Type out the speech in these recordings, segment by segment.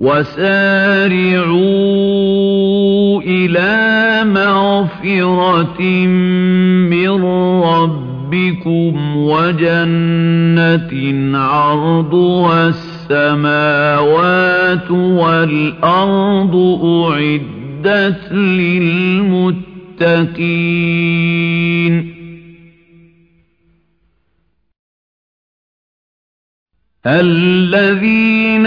وسارعوا إلى مغفرة من ربكم وجنة عرضها السماوات والأرض أعدت للمتقين. الذين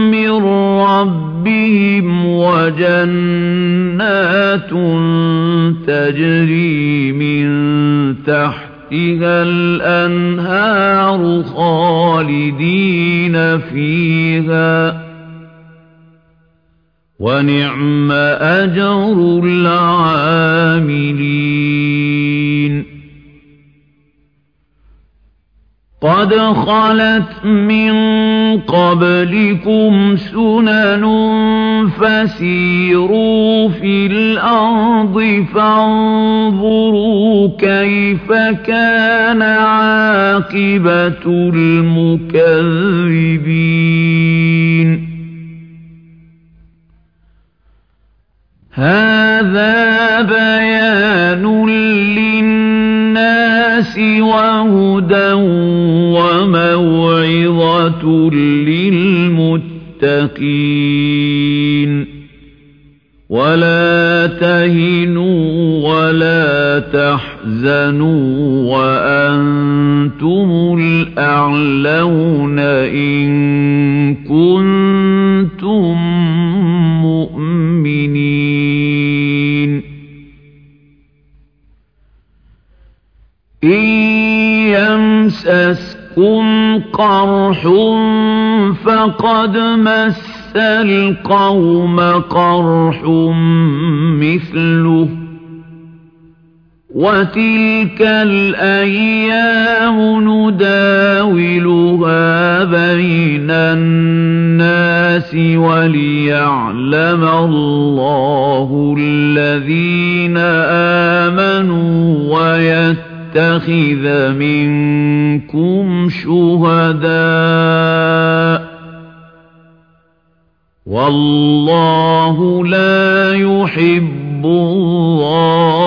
من ربهم وجنات تجري من تحتها الأنهار خالدين فيها. ونعم أجر العاملين. قد خلت من قبلكم سنن فسيروا في الأرض فانظروا كيف كان عاقبة المكذبين. هذا بيان للناس وهدى للمتقين. ولا تهنوا ولا تحزنوا وأنتم الأعلون إن كنتم مؤمنين. إن يمسسكم قرح فقد مس القوم قرح مثله وتلك الأيام نداولها بين الناس وليعلم الله الذين آمنوا ويتخذ منكم شهداء والله لا يحب الظالمين.